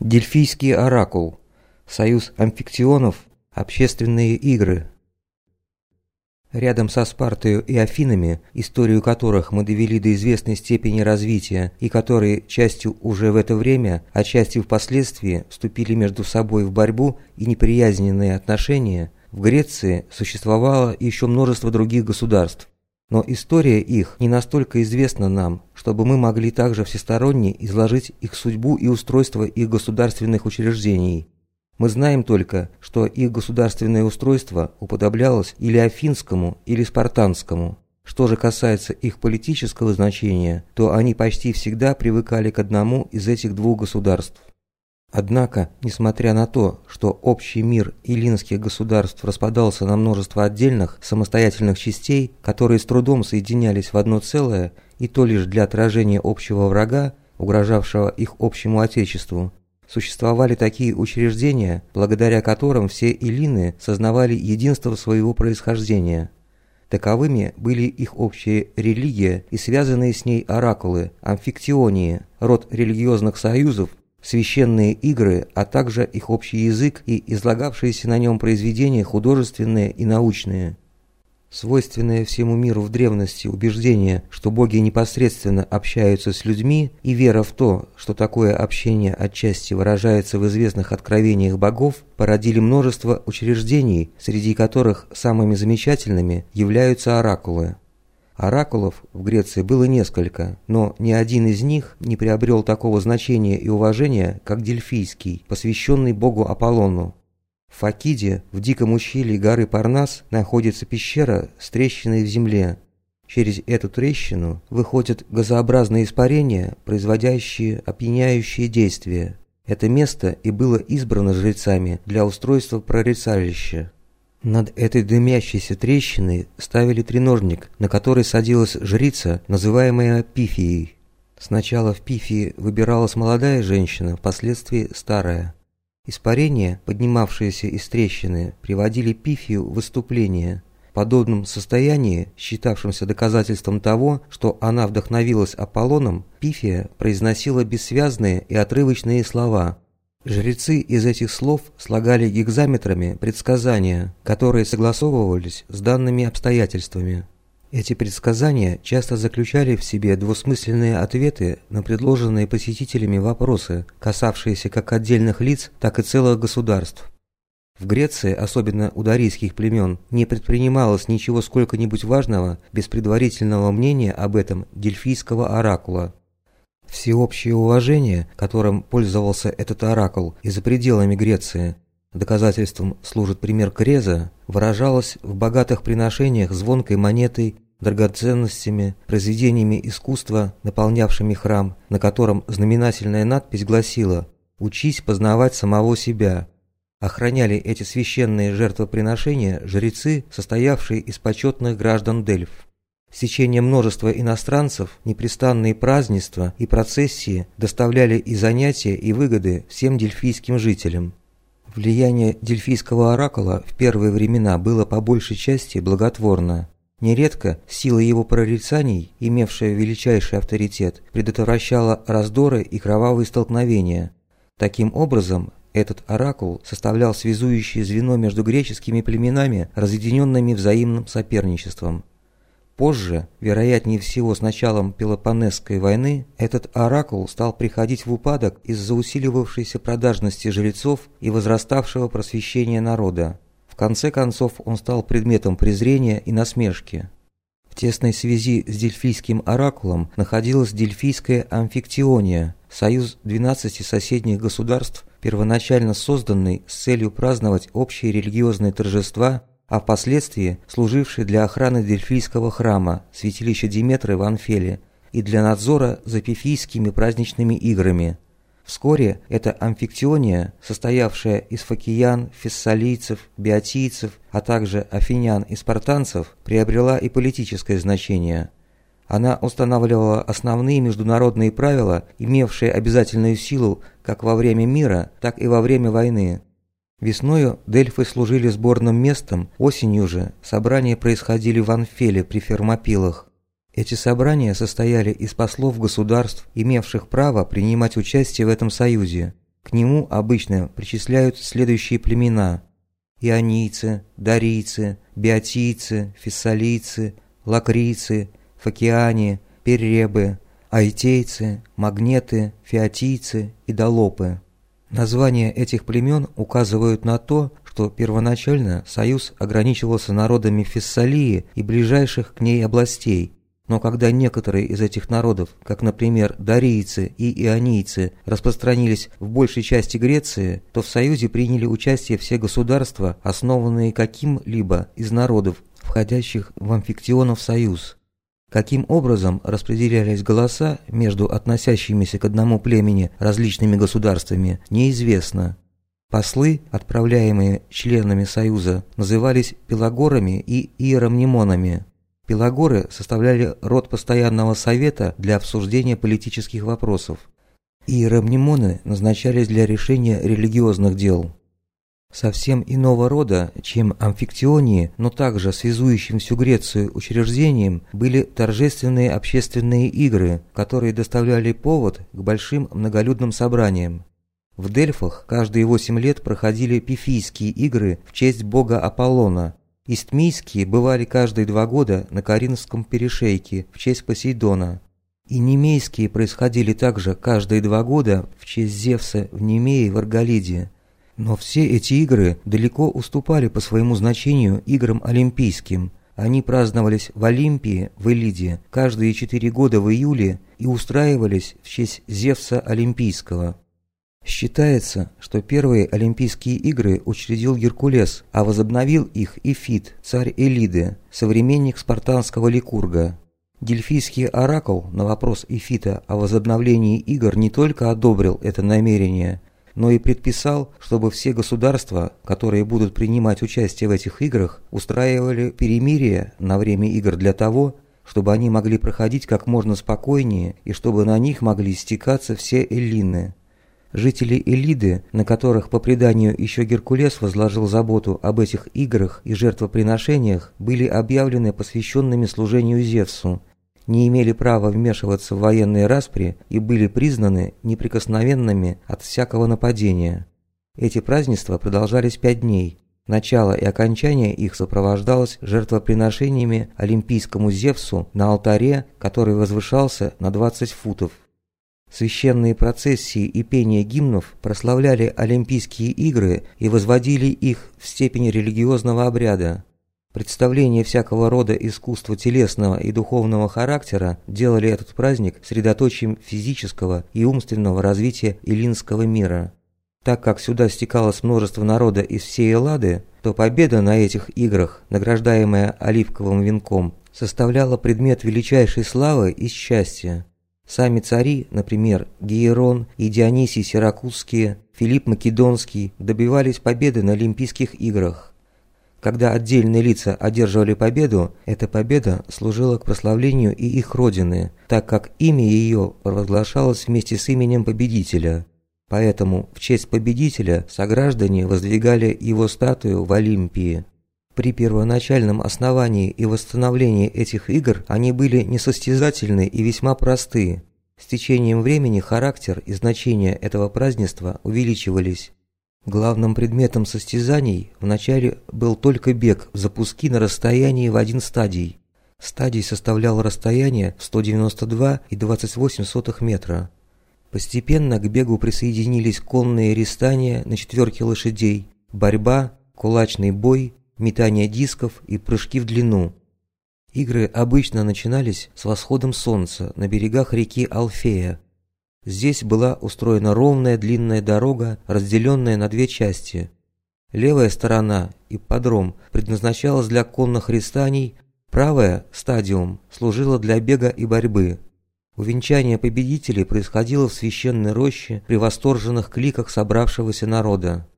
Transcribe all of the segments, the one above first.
Дельфийский оракул. Союз амфиктионов. Общественные игры. Рядом со Спартой и Афинами, историю которых мы довели до известной степени развития и которые частью уже в это время, а частью впоследствии вступили между собой в борьбу и неприязненные отношения, в Греции существовало еще множество других государств. Но история их не настолько известна нам, чтобы мы могли также всесторонне изложить их судьбу и устройство их государственных учреждений. Мы знаем только, что их государственное устройство уподоблялось или афинскому, или спартанскому. Что же касается их политического значения, то они почти всегда привыкали к одному из этих двух государств. Однако, несмотря на то, что общий мир илинских государств распадался на множество отдельных самостоятельных частей, которые с трудом соединялись в одно целое, и то лишь для отражения общего врага, угрожавшего их общему отечеству, существовали такие учреждения, благодаря которым все илины сознавали единство своего происхождения. Таковыми были их общая религия и связанные с ней оракулы, амфиктионии, род религиозных союзов, священные игры, а также их общий язык и излагавшиеся на нем произведения художественные и научные. Свойственное всему миру в древности убеждение, что боги непосредственно общаются с людьми, и вера в то, что такое общение отчасти выражается в известных откровениях богов, породили множество учреждений, среди которых самыми замечательными являются оракулы. Оракулов в Греции было несколько, но ни один из них не приобрел такого значения и уважения, как Дельфийский, посвященный богу Аполлону. В Факиде, в диком ущелье горы Парнас, находится пещера с трещиной в земле. Через эту трещину выходят газообразные испарения, производящие опьяняющие действия. Это место и было избрано жрецами для устройства прорицалища. Над этой дымящейся трещиной ставили треножник, на который садилась жрица, называемая Пифией. Сначала в Пифии выбиралась молодая женщина, впоследствии старая. Испарения, поднимавшиеся из трещины, приводили Пифию в выступление. В подобном состоянии, считавшемся доказательством того, что она вдохновилась Аполлоном, Пифия произносила бессвязные и отрывочные слова – Жрецы из этих слов слагали гигзаметрами предсказания, которые согласовывались с данными обстоятельствами. Эти предсказания часто заключали в себе двусмысленные ответы на предложенные посетителями вопросы, касавшиеся как отдельных лиц, так и целых государств. В Греции, особенно у дарийских племен, не предпринималось ничего сколько-нибудь важного без предварительного мнения об этом дельфийского оракула. Всеобщее уважение, которым пользовался этот оракул и за пределами Греции, доказательством служит пример Креза, выражалось в богатых приношениях звонкой монетой, драгоценностями, произведениями искусства, наполнявшими храм, на котором знаменательная надпись гласила «Учись познавать самого себя». Охраняли эти священные жертвоприношения жрецы, состоявшие из почетных граждан Дельф. Сечение множества иностранцев, непрестанные празднества и процессии доставляли и занятия, и выгоды всем дельфийским жителям. Влияние дельфийского оракула в первые времена было по большей части благотворно. Нередко сила его прорицаний, имевшая величайший авторитет, предотвращала раздоры и кровавые столкновения. Таким образом, этот оракул составлял связующее звено между греческими племенами, разъединенными взаимным соперничеством. Позже, вероятнее всего с началом Пелопонесской войны, этот оракул стал приходить в упадок из-за усиливавшейся продажности жрецов и возраставшего просвещения народа. В конце концов он стал предметом презрения и насмешки. В тесной связи с дельфийским оракулом находилась дельфийская амфиктиония, союз 12 соседних государств, первоначально созданный с целью праздновать общие религиозные торжества а впоследствии служивший для охраны Дельфийского храма, святилища Диметры в Анфеле, и для надзора за пифийскими праздничными играми. Вскоре эта амфиктиония, состоявшая из факиян, фессалийцев, биотийцев, а также афинян и спартанцев, приобрела и политическое значение. Она устанавливала основные международные правила, имевшие обязательную силу как во время мира, так и во время войны. Весною Дельфы служили сборным местом, осенью же собрания происходили в Анфеле при Фермопилах. Эти собрания состояли из послов государств, имевших право принимать участие в этом союзе. К нему обычно причисляют следующие племена – ионийцы, дарийцы, биотийцы, фессалийцы, лакрийцы, факиане, перебы, айтейцы, магнеты, феотийцы и долопы. Названия этих племен указывают на то, что первоначально союз ограничивался народами Фессалии и ближайших к ней областей, но когда некоторые из этих народов, как, например, дарийцы и ионийцы, распространились в большей части Греции, то в Союзе приняли участие все государства, основанные каким-либо из народов, входящих в амфиктионов союз. Каким образом распределялись голоса между относящимися к одному племени различными государствами, неизвестно. Послы, отправляемые членами Союза, назывались пелагорами и иеромнимонами. Пелагоры составляли род постоянного совета для обсуждения политических вопросов. Иеромнимоны назначались для решения религиозных дел. Совсем иного рода, чем амфиктионии, но также связующим всю Грецию учреждением, были торжественные общественные игры, которые доставляли повод к большим многолюдным собраниям. В Дельфах каждые восемь лет проходили пифийские игры в честь бога Аполлона. Истмийские бывали каждые два года на Каринском перешейке в честь Посейдона. И немейские происходили также каждые два года в честь Зевса в Немее в Арголиде. Но все эти игры далеко уступали по своему значению играм олимпийским. Они праздновались в Олимпии, в Элиде, каждые четыре года в июле и устраивались в честь Зевса Олимпийского. Считается, что первые Олимпийские игры учредил Геркулес, а возобновил их Ифит, царь Элиды, современник спартанского Ликурга. Дельфийский оракул на вопрос Ифита о возобновлении игр не только одобрил это намерение, но и предписал, чтобы все государства, которые будут принимать участие в этих играх, устраивали перемирие на время игр для того, чтобы они могли проходить как можно спокойнее и чтобы на них могли стекаться все эллины. Жители Элиды, на которых по преданию еще Геркулес возложил заботу об этих играх и жертвоприношениях, были объявлены посвященными служению Зевсу, не имели права вмешиваться в военные распри и были признаны неприкосновенными от всякого нападения. Эти празднества продолжались пять дней. Начало и окончание их сопровождалось жертвоприношениями Олимпийскому Зевсу на алтаре, который возвышался на 20 футов. Священные процессии и пение гимнов прославляли Олимпийские игры и возводили их в степень религиозного обряда. Представления всякого рода искусства телесного и духовного характера делали этот праздник средоточием физического и умственного развития эллинского мира. Так как сюда стекалось множество народа из всей Эллады, то победа на этих играх, награждаемая оливковым венком, составляла предмет величайшей славы и счастья. Сами цари, например, Гиерон и Дионисий Сиракузские, Филипп Македонский, добивались победы на Олимпийских играх. Когда отдельные лица одерживали победу, эта победа служила к прославлению и их родины, так как имя ее провозглашалось вместе с именем победителя. Поэтому в честь победителя сограждане воздвигали его статую в Олимпии. При первоначальном основании и восстановлении этих игр они были несостязательны и весьма просты. С течением времени характер и значение этого празднества увеличивались. Главным предметом состязаний вначале был только бег в запуски на расстоянии в один стадий. Стадий составлял расстояние в 192,28 метра. Постепенно к бегу присоединились конные рестания на четверке лошадей, борьба, кулачный бой, метание дисков и прыжки в длину. Игры обычно начинались с восходом солнца на берегах реки Алфея, Здесь была устроена ровная длинная дорога, разделенная на две части. Левая сторона, ипподром, предназначалась для конных рестаний, правая, стадиум, служила для бега и борьбы. Увенчание победителей происходило в священной роще при восторженных кликах собравшегося народа.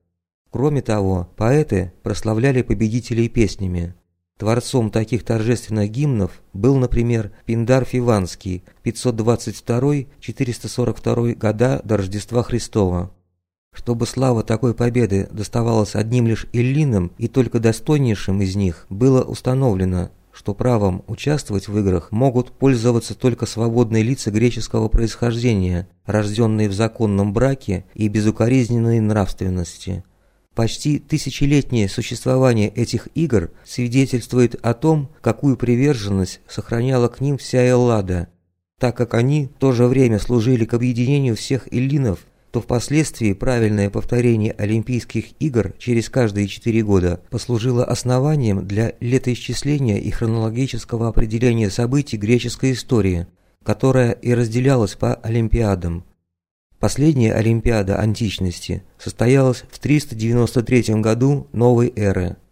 Кроме того, поэты прославляли победителей песнями. Творцом таких торжественных гимнов был, например, Пиндар Фиванский, 522-442 года до Рождества Христова. Чтобы слава такой победы доставалась одним лишь эллинам и только достойнейшим из них, было установлено, что правом участвовать в играх могут пользоваться только свободные лица греческого происхождения, рожденные в законном браке и безукоризненной нравственности. Почти тысячелетнее существование этих игр свидетельствует о том, какую приверженность сохраняла к ним вся Эллада, так как они в то же время служили к объединению всех эллинов, то впоследствии правильное повторение Олимпийских игр через каждые четыре года послужило основанием для летоисчисления и хронологического определения событий греческой истории, которая и разделялась по Олимпиадам. Последняя Олимпиада античности состоялась в 393 году новой эры –